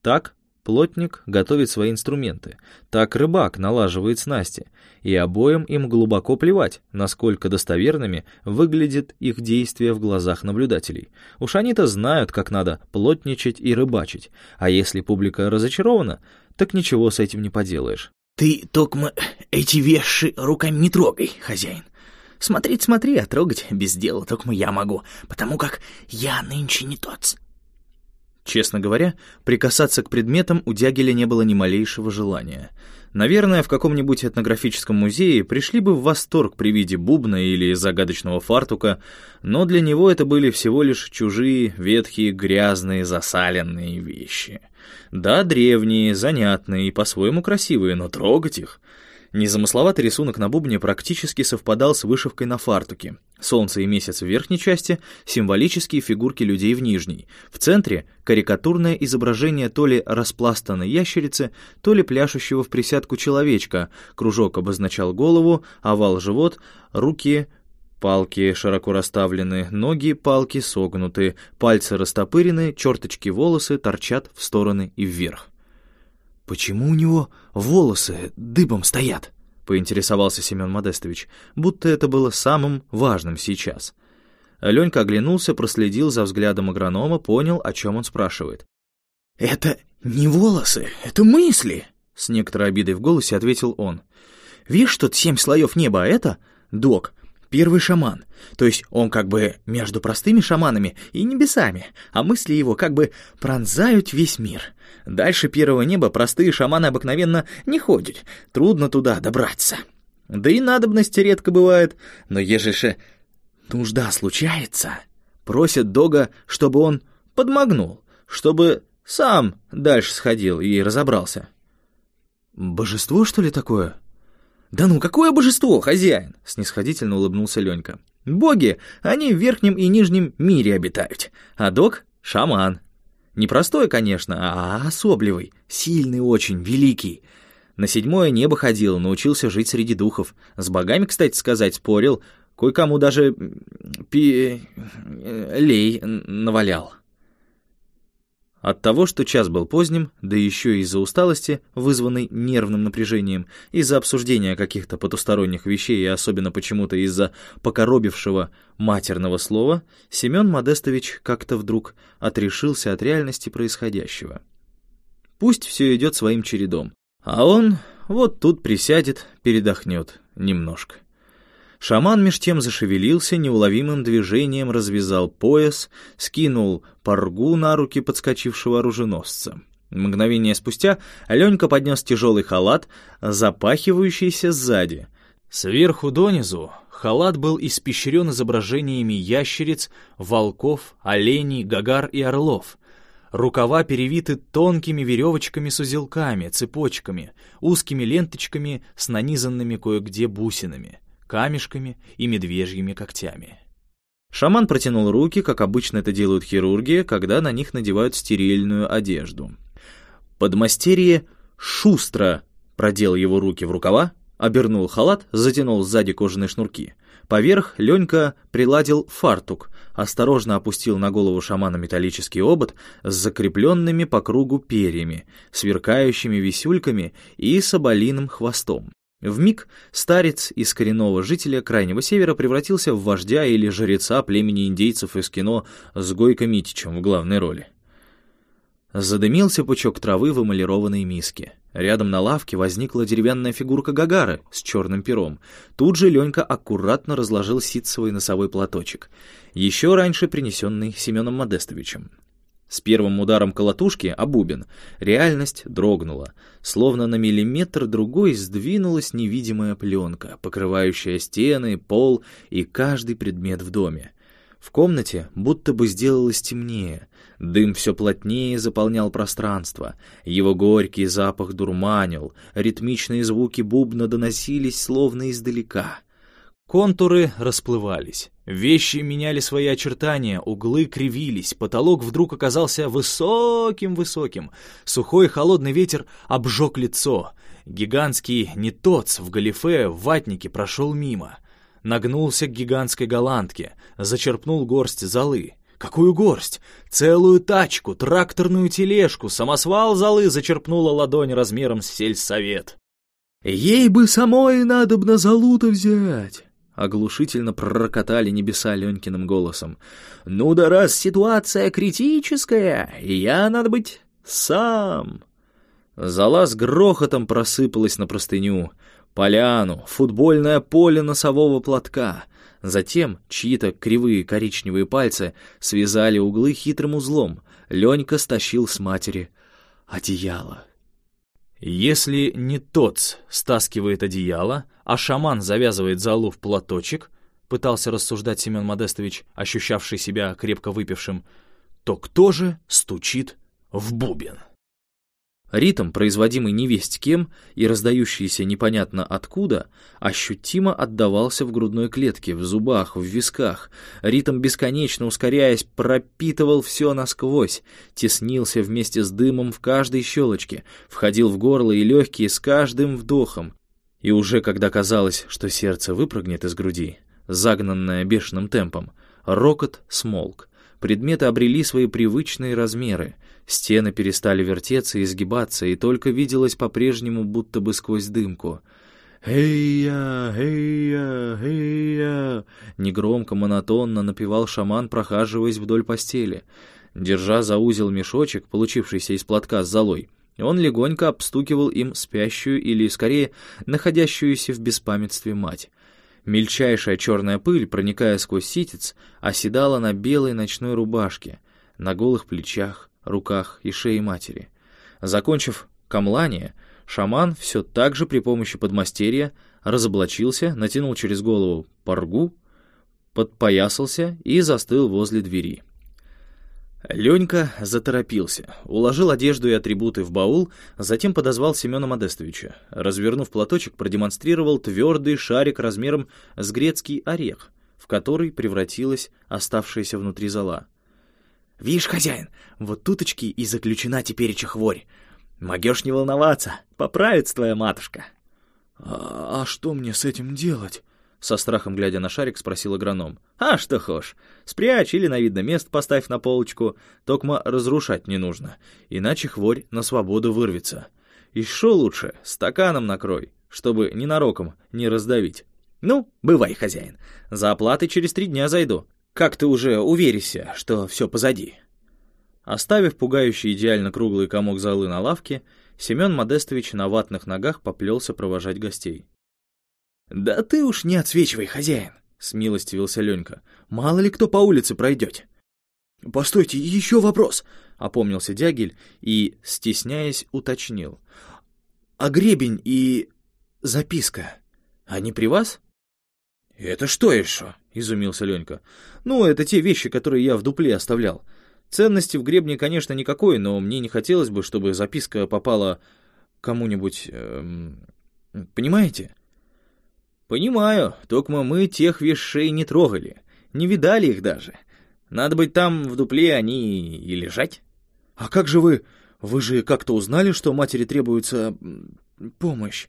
Так Плотник готовит свои инструменты, так рыбак налаживает снасти, и обоим им глубоко плевать, насколько достоверными выглядят их действия в глазах наблюдателей. Уж они-то знают, как надо плотничать и рыбачить, а если публика разочарована, так ничего с этим не поделаешь. «Ты, Токма, эти вещи руками не трогай, хозяин. Смотреть смотри, а трогать без дела Токма я могу, потому как я нынче не тот». Честно говоря, прикасаться к предметам у Дягеля не было ни малейшего желания. Наверное, в каком-нибудь этнографическом музее пришли бы в восторг при виде бубна или загадочного фартука, но для него это были всего лишь чужие, ветхие, грязные, засаленные вещи. Да, древние, занятные и по-своему красивые, но трогать их... Незамысловатый рисунок на бубне практически совпадал с вышивкой на фартуке. Солнце и месяц в верхней части, символические фигурки людей в нижней. В центре — карикатурное изображение то ли распластанной ящерицы, то ли пляшущего в присядку человечка. Кружок обозначал голову, овал — живот, руки — Палки широко расставлены, ноги палки согнуты, пальцы растопырены, черточки волосы торчат в стороны и вверх. «Почему у него волосы дыбом стоят?» — поинтересовался Семен Модестович, будто это было самым важным сейчас. Ленька оглянулся, проследил за взглядом агронома, понял, о чем он спрашивает. «Это не волосы, это мысли!» — с некоторой обидой в голосе ответил он. «Видишь, тут семь слоев неба, а это, док, первый шаман. То есть он как бы между простыми шаманами и небесами, а мысли его как бы пронзают весь мир. Дальше первого неба простые шаманы обыкновенно не ходят, трудно туда добраться. Да и надобности редко бывает, но ежели же нужда случается, просят Дога, чтобы он подмогнул, чтобы сам дальше сходил и разобрался. «Божество, что ли, такое?» «Да ну, какое божество, хозяин?» — снисходительно улыбнулся Ленька. «Боги, они в верхнем и нижнем мире обитают, а Дог — шаман. Не простой, конечно, а особливый, сильный очень, великий. На седьмое небо ходил, научился жить среди духов. С богами, кстати сказать, спорил, кое-кому даже пи... лей навалял». От того, что час был поздним, да еще и из-за усталости, вызванной нервным напряжением, из-за обсуждения каких-то потусторонних вещей и особенно почему-то из-за покоробившего матерного слова, Семен Модестович как-то вдруг отрешился от реальности происходящего. Пусть все идет своим чередом, а он вот тут присядет, передохнет немножко. Шаман меж тем зашевелился, неуловимым движением развязал пояс, скинул паргу на руки подскочившего оруженосца. Мгновение спустя Аленька поднес тяжелый халат, запахивающийся сзади. Сверху донизу халат был испещрен изображениями ящериц, волков, оленей, гагар и орлов. Рукава перевиты тонкими веревочками с узелками, цепочками, узкими ленточками с нанизанными кое-где бусинами камешками и медвежьими когтями. Шаман протянул руки, как обычно это делают хирурги, когда на них надевают стерильную одежду. Подмастерье шустро продел его руки в рукава, обернул халат, затянул сзади кожаные шнурки. Поверх Ленька приладил фартук, осторожно опустил на голову шамана металлический обод с закрепленными по кругу перьями, сверкающими висюльками и соболиным хвостом. В миг старец из коренного жителя Крайнего Севера превратился в вождя или жреца племени индейцев из кино с Гойко Митичем в главной роли. Задымился пучок травы в эмалированной миске. Рядом на лавке возникла деревянная фигурка Гагары с черным пером. Тут же Ленька аккуратно разложил ситцевый носовой платочек, еще раньше принесенный Семеном Модестовичем. С первым ударом колотушки о бубен реальность дрогнула, словно на миллиметр другой сдвинулась невидимая пленка, покрывающая стены, пол и каждый предмет в доме. В комнате будто бы сделалось темнее, дым все плотнее заполнял пространство, его горький запах дурманил, ритмичные звуки бубна доносились словно издалека — Контуры расплывались, вещи меняли свои очертания, углы кривились, потолок вдруг оказался высоким-высоким, сухой холодный ветер обжег лицо, гигантский нетоц в галифе в ватнике прошел мимо, нагнулся к гигантской голландке, зачерпнул горсть золы. Какую горсть? Целую тачку, тракторную тележку, самосвал золы зачерпнула ладонь размером с сельсовет. «Ей бы самой надобно золу-то взять!» Оглушительно пророкотали небеса Ленькиным голосом. «Ну да раз ситуация критическая, я, надо быть, сам!» Зала с грохотом просыпалась на простыню, поляну, футбольное поле носового платка. Затем чьи-то кривые коричневые пальцы связали углы хитрым узлом. Ленька стащил с матери одеяло. Если не тот стаскивает одеяло, а шаман завязывает залу в платочек, пытался рассуждать Семен Модестович, ощущавший себя крепко выпившим, то кто же стучит в бубен? Ритм, производимый невесть кем и раздающийся непонятно откуда, ощутимо отдавался в грудной клетке, в зубах, в висках. Ритм, бесконечно ускоряясь, пропитывал все насквозь, теснился вместе с дымом в каждой щелочке, входил в горло и легкие с каждым вдохом. И уже когда казалось, что сердце выпрыгнет из груди, загнанное бешеным темпом, рокот смолк. Предметы обрели свои привычные размеры, стены перестали вертеться и изгибаться, и только виделось по-прежнему будто бы сквозь дымку. «Эй-я, эй-я, эй-я!» Негромко, монотонно напевал шаман, прохаживаясь вдоль постели. Держа за узел мешочек, получившийся из платка с золой, он легонько обстукивал им спящую или, скорее, находящуюся в беспамятстве мать. Мельчайшая черная пыль, проникая сквозь ситец, оседала на белой ночной рубашке, на голых плечах, руках и шее матери. Закончив камлание, шаман все так же при помощи подмастерья разоблачился, натянул через голову паргу, подпоясался и застыл возле двери. Ленька заторопился, уложил одежду и атрибуты в баул, затем подозвал Семена Модестовича. Развернув платочек, продемонстрировал твердый шарик размером с грецкий орех, в который превратилась оставшаяся внутри зола. «Видишь, хозяин, вот туточки и заключена тепереча хворь. Могешь не волноваться, поправится твоя матушка». «А, «А что мне с этим делать?» Со страхом глядя на шарик, спросил агроном. «А что хошь, спрячь или на видное место поставь на полочку, токмо разрушать не нужно, иначе хворь на свободу вырвется. Еще лучше стаканом накрой, чтобы ненароком не раздавить. Ну, бывай, хозяин, за оплатой через три дня зайду. Как ты уже уверишься, что все позади?» Оставив пугающий идеально круглый комок золы на лавке, Семен Модестович на ватных ногах поплелся провожать гостей. «Да ты уж не отсвечивай, хозяин!» — смилостивился Ленька. «Мало ли кто по улице пройдет!» «Постойте, еще вопрос!» — опомнился Дягель и, стесняясь, уточнил. «А гребень и записка, они при вас?» «Это что еще?» — изумился Ленька. «Ну, это те вещи, которые я в дупле оставлял. Ценности в гребне, конечно, никакой, но мне не хотелось бы, чтобы записка попала кому-нибудь... Эм, понимаете?» «Понимаю, только мы тех вещей не трогали, не видали их даже. Надо быть там в дупле они и лежать». «А как же вы? Вы же как-то узнали, что матери требуется помощь?»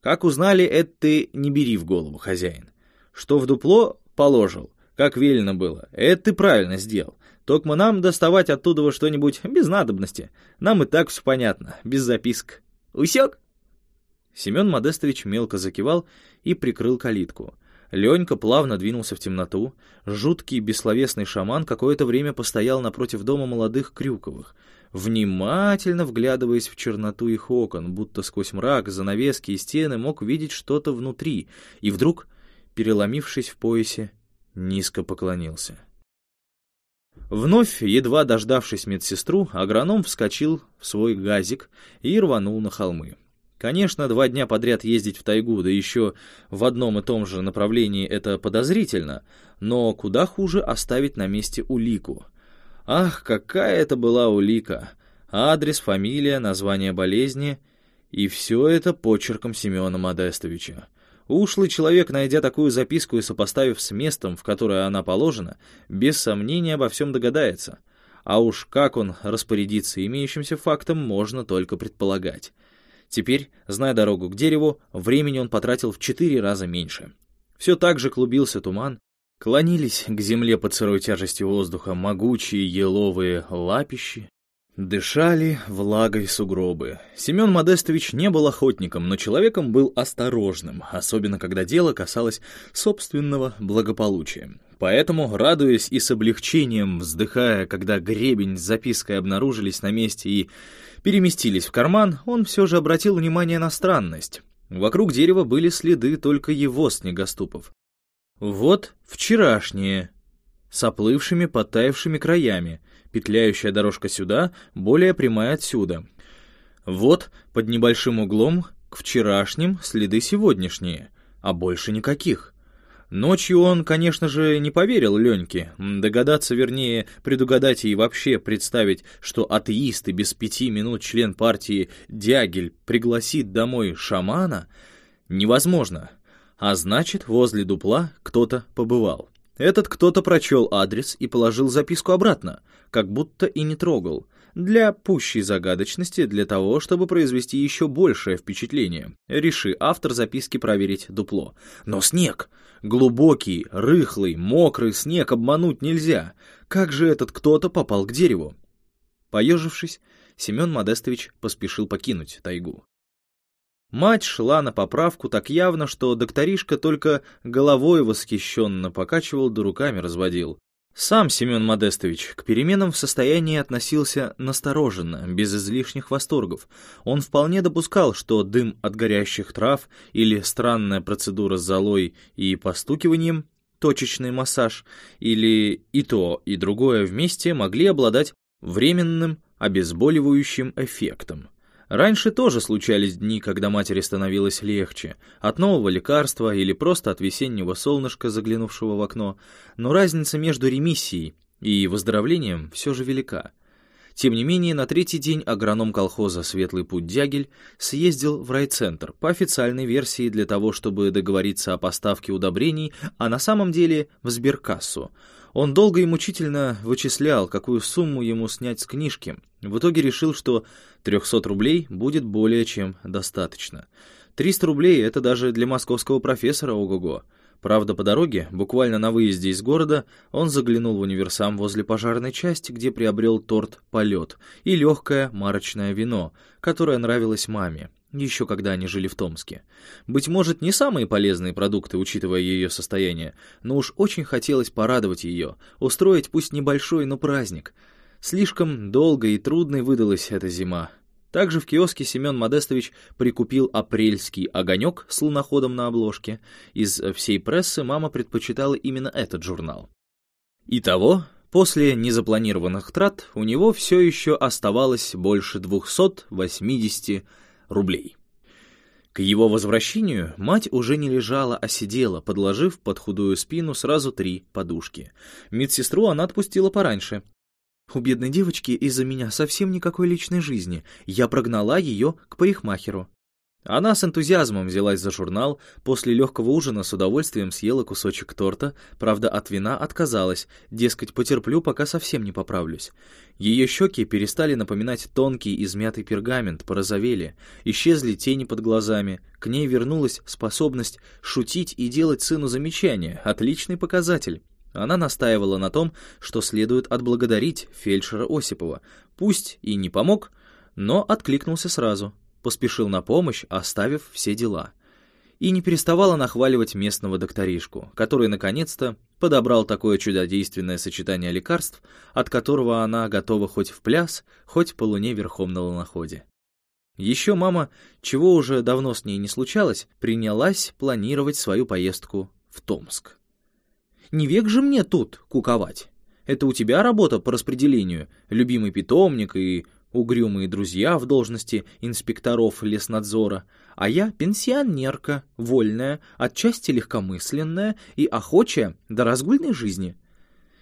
«Как узнали, это ты не бери в голову, хозяин. Что в дупло положил, как велено было, это ты правильно сделал. Только нам доставать оттуда что-нибудь без надобности. Нам и так все понятно, без записок. Усек?» Семен Модестович мелко закивал и прикрыл калитку. Ленька плавно двинулся в темноту. Жуткий бессловесный шаман какое-то время постоял напротив дома молодых Крюковых, внимательно вглядываясь в черноту их окон, будто сквозь мрак, занавески и стены мог видеть что-то внутри, и вдруг, переломившись в поясе, низко поклонился. Вновь, едва дождавшись медсестру, агроном вскочил в свой газик и рванул на холмы. Конечно, два дня подряд ездить в тайгу, да еще в одном и том же направлении это подозрительно, но куда хуже оставить на месте улику. Ах, какая это была улика! Адрес, фамилия, название болезни, и все это почерком Семена Модестовича. Ушлый человек, найдя такую записку и сопоставив с местом, в которое она положена, без сомнения обо всем догадается. А уж как он распорядится имеющимся фактом, можно только предполагать. Теперь, зная дорогу к дереву, времени он потратил в четыре раза меньше. Все так же клубился туман, клонились к земле под сырой тяжестью воздуха могучие еловые лапищи, дышали влагой сугробы. Семен Модестович не был охотником, но человеком был осторожным, особенно когда дело касалось собственного благополучия. Поэтому, радуясь и с облегчением вздыхая, когда гребень с запиской обнаружились на месте и переместились в карман, он все же обратил внимание на странность. Вокруг дерева были следы только его снегоступов. Вот вчерашние, с оплывшими, подтаявшими краями, петляющая дорожка сюда, более прямая отсюда. Вот, под небольшим углом, к вчерашним следы сегодняшние, а больше никаких. Ночью он, конечно же, не поверил Леньке. Догадаться, вернее, предугадать и вообще представить, что атеист и без пяти минут член партии Дягель пригласит домой шамана, невозможно. А значит, возле дупла кто-то побывал. Этот кто-то прочел адрес и положил записку обратно, как будто и не трогал для пущей загадочности, для того, чтобы произвести еще большее впечатление. Реши автор записки проверить дупло. Но снег! Глубокий, рыхлый, мокрый снег обмануть нельзя. Как же этот кто-то попал к дереву? Поежившись, Семен Модестович поспешил покинуть тайгу. Мать шла на поправку так явно, что докторишка только головой восхищенно покачивал да руками разводил. Сам Семен Модестович к переменам в состоянии относился настороженно, без излишних восторгов. Он вполне допускал, что дым от горящих трав или странная процедура с золой и постукиванием, точечный массаж, или и то, и другое вместе могли обладать временным обезболивающим эффектом. Раньше тоже случались дни, когда матери становилось легче, от нового лекарства или просто от весеннего солнышка, заглянувшего в окно, но разница между ремиссией и выздоровлением все же велика. Тем не менее, на третий день агроном колхоза «Светлый путь Дягель» съездил в райцентр по официальной версии для того, чтобы договориться о поставке удобрений, а на самом деле в сберкассу. Он долго и мучительно вычислял, какую сумму ему снять с книжки. В итоге решил, что 300 рублей будет более чем достаточно. 300 рублей — это даже для московского профессора ого-го. Правда, по дороге, буквально на выезде из города, он заглянул в универсам возле пожарной части, где приобрел торт «Полет» и легкое марочное вино, которое нравилось маме, еще когда они жили в Томске. Быть может, не самые полезные продукты, учитывая ее состояние, но уж очень хотелось порадовать ее, устроить пусть небольшой, но праздник. Слишком долгой и трудной выдалась эта зима, также в киоске Семен Модестович прикупил апрельский огонек с луноходом на обложке. Из всей прессы мама предпочитала именно этот журнал. Итого, после незапланированных трат у него все еще оставалось больше 280 рублей. К его возвращению мать уже не лежала, а сидела, подложив под худую спину сразу три подушки. Медсестру она отпустила пораньше, у бедной девочки из-за меня совсем никакой личной жизни. Я прогнала ее к парикмахеру. Она с энтузиазмом взялась за журнал, после легкого ужина с удовольствием съела кусочек торта, правда, от вина отказалась, дескать, потерплю, пока совсем не поправлюсь. Ее щеки перестали напоминать тонкий измятый пергамент, порозовели, исчезли тени под глазами, к ней вернулась способность шутить и делать сыну замечания, отличный показатель. Она настаивала на том, что следует отблагодарить фельдшера Осипова. Пусть и не помог, но откликнулся сразу, поспешил на помощь, оставив все дела. И не переставала нахваливать местного докторишку, который наконец-то подобрал такое чудодейственное сочетание лекарств, от которого она готова хоть в пляс, хоть по луне верхом на луноходе. Еще мама, чего уже давно с ней не случалось, принялась планировать свою поездку в Томск. Не век же мне тут куковать. Это у тебя работа по распределению, любимый питомник и угрюмые друзья в должности инспекторов леснадзора, а я пенсионерка, вольная, отчасти легкомысленная и охочая до разгульной жизни.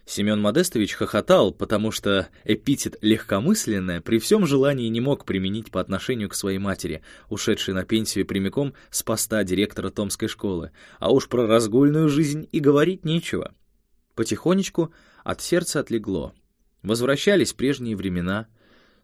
Семен Модестович хохотал, потому что эпитет «легкомысленная» при всем желании не мог применить по отношению к своей матери, ушедшей на пенсию прямиком с поста директора Томской школы, а уж про разгульную жизнь и говорить нечего. Потихонечку от сердца отлегло. Возвращались прежние времена,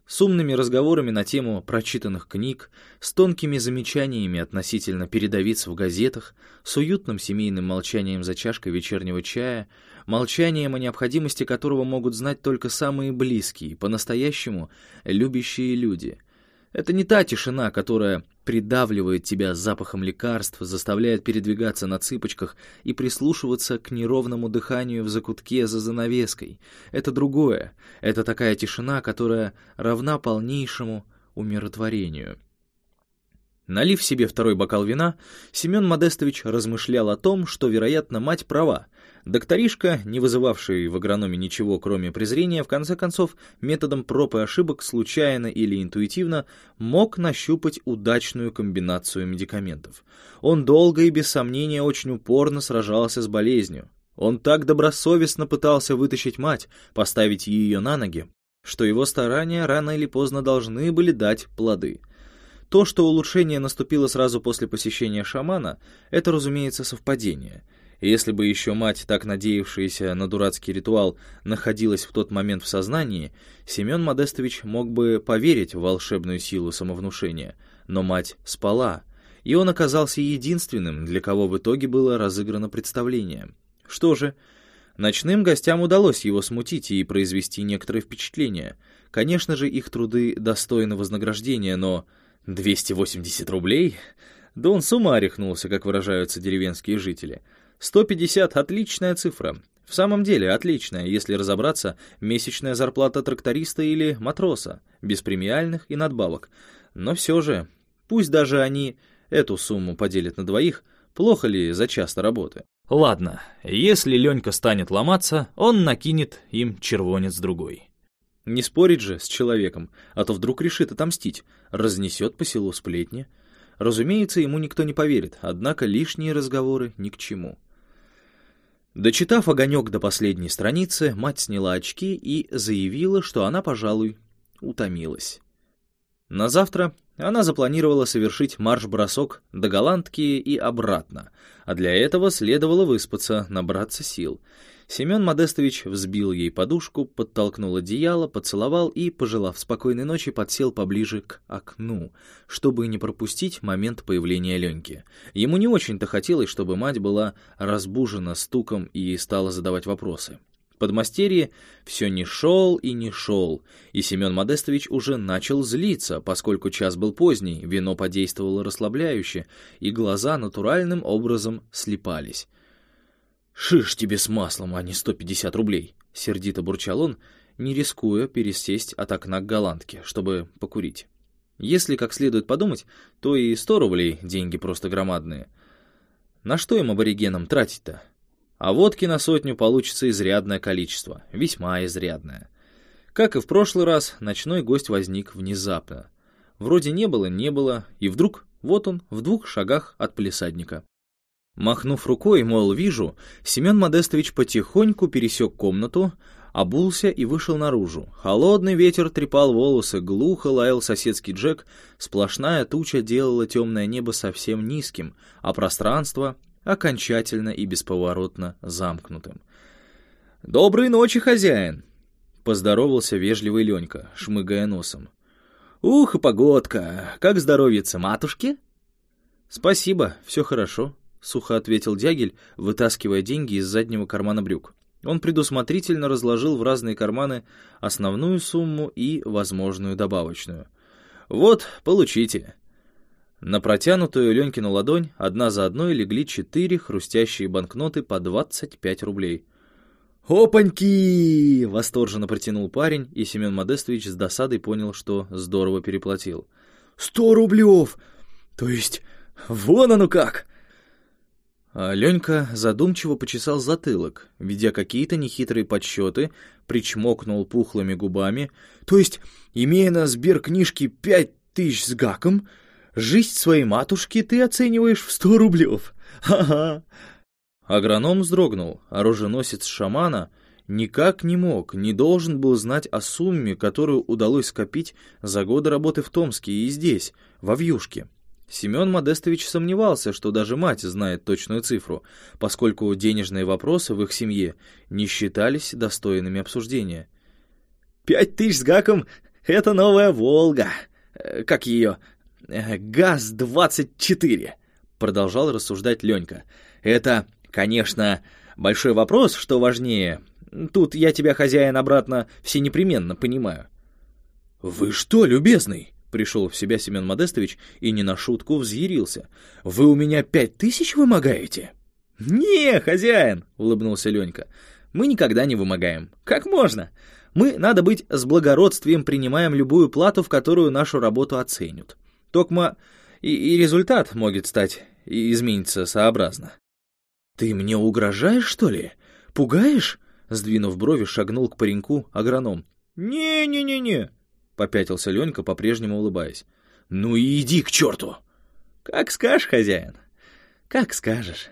с умными разговорами на тему прочитанных книг, с тонкими замечаниями относительно передовиц в газетах, с уютным семейным молчанием за чашкой вечернего чая, молчанием, о необходимости которого могут знать только самые близкие, по-настоящему любящие люди — это не та тишина, которая придавливает тебя запахом лекарств, заставляет передвигаться на цыпочках и прислушиваться к неровному дыханию в закутке за занавеской. Это другое. Это такая тишина, которая равна полнейшему умиротворению. Налив себе второй бокал вина, Семен Модестович размышлял о том, что, вероятно, мать права. Докторишка, не вызывавший в агрономе ничего, кроме презрения, в конце концов, методом проб и ошибок, случайно или интуитивно, мог нащупать удачную комбинацию медикаментов. Он долго и без сомнения очень упорно сражался с болезнью. Он так добросовестно пытался вытащить мать, поставить ее на ноги, что его старания рано или поздно должны были дать плоды — то, что улучшение наступило сразу после посещения шамана, это, разумеется, совпадение. Если бы еще мать, так надеявшаяся на дурацкий ритуал, находилась в тот момент в сознании, Семен Модестович мог бы поверить в волшебную силу самовнушения. Но мать спала, и он оказался единственным, для кого в итоге было разыграно представление. Что же, ночным гостям удалось его смутить и произвести некоторое впечатление. Конечно же, их труды достойны вознаграждения, но 280 рублей? Да он с ума рехнулся, как выражаются деревенские жители. 150 — отличная цифра. В самом деле, отличная, если разобраться, месячная зарплата тракториста или матроса, без премиальных и надбавок. Но все же, пусть даже они эту сумму поделят на двоих, плохо ли за часто работы? Ладно, если Ленька станет ломаться, он накинет им червонец другой. Не спорить же с человеком, а то вдруг решит отомстить, разнесет по селу сплетни. Разумеется, ему никто не поверит, однако лишние разговоры ни к чему. Дочитав огонек до последней страницы, мать сняла очки и заявила, что она, пожалуй, утомилась. На завтра она запланировала совершить марш-бросок до Голландки и обратно, а для этого следовало выспаться, набраться сил — Семен Модестович взбил ей подушку, подтолкнул одеяло, поцеловал и, пожелав спокойной ночи, подсел поближе к окну, чтобы не пропустить момент появления Леньки. Ему не очень-то хотелось, чтобы мать была разбужена стуком и стала задавать вопросы. Подмастерье все не шел и не шел, и Семен Модестович уже начал злиться, поскольку час был поздний, вино подействовало расслабляюще, и глаза натуральным образом слепались. «Шиш тебе с маслом, а не 150 рублей!» — сердито бурчал он, не рискуя пересесть от окна к голландке, чтобы покурить. Если как следует подумать, то и 100 рублей — деньги просто громадные. На что им аборигенам тратить-то? А водки на сотню получится изрядное количество, весьма изрядное. Как и в прошлый раз, ночной гость возник внезапно. Вроде не было, не было, и вдруг вот он в двух шагах от полисадника. Махнув рукой, мол, вижу, Семен Модестович потихоньку пересек комнату, обулся и вышел наружу. Холодный ветер трепал волосы, глухо лаял соседский Джек, сплошная туча делала темное небо совсем низким, а пространство окончательно и бесповоротно замкнутым. «Доброй ночи, хозяин!» — поздоровался вежливый Ленька, шмыгая носом. «Ух, погодка! Как здоровьица матушки?» «Спасибо, все хорошо», — сухо ответил Дягель, вытаскивая деньги из заднего кармана брюк. Он предусмотрительно разложил в разные карманы основную сумму и возможную добавочную. «Вот, получите». На протянутую Ленькину ладонь одна за одной легли четыре хрустящие банкноты по 25 рублей. «Опаньки!» — восторженно протянул парень, и Семен Модестович с досадой понял, что здорово переплатил. «Сто рублев! То есть, вон оно как!» А Ленька задумчиво почесал затылок, ведя какие-то нехитрые подсчеты, причмокнул пухлыми губами. То есть, имея на сберкнижке пять тысяч с гаком, жизнь своей матушки ты оцениваешь в сто рублев. Ха-ха. Агроном вздрогнул, оруженосец шамана никак не мог, не должен был знать о сумме, которую удалось скопить за годы работы в Томске и здесь, во Вьюшке. Семен Модестович сомневался, что даже мать знает точную цифру, поскольку денежные вопросы в их семье не считались достойными обсуждения. «Пять тысяч с гаком — это новая «Волга». Э, как ее? Э, ГАЗ-24», — продолжал рассуждать Ленька. «Это, конечно, большой вопрос, что важнее. Тут я тебя, хозяин, обратно все непременно понимаю». «Вы что, любезный?» Пришел в себя Семен Модестович и не на шутку взъярился. «Вы у меня пять тысяч вымогаете?» «Не, хозяин!» — улыбнулся Ленька. «Мы никогда не вымогаем. Как можно? Мы, надо быть, с благородствием принимаем любую плату, в которую нашу работу оценят. Токма и, и результат может стать и измениться сообразно». «Ты мне угрожаешь, что ли? Пугаешь?» Сдвинув брови, шагнул к пареньку агроном. «Не-не-не-не, — попятился Ленька, по-прежнему улыбаясь. «Ну и иди к черту!» «Как скажешь, хозяин, как скажешь».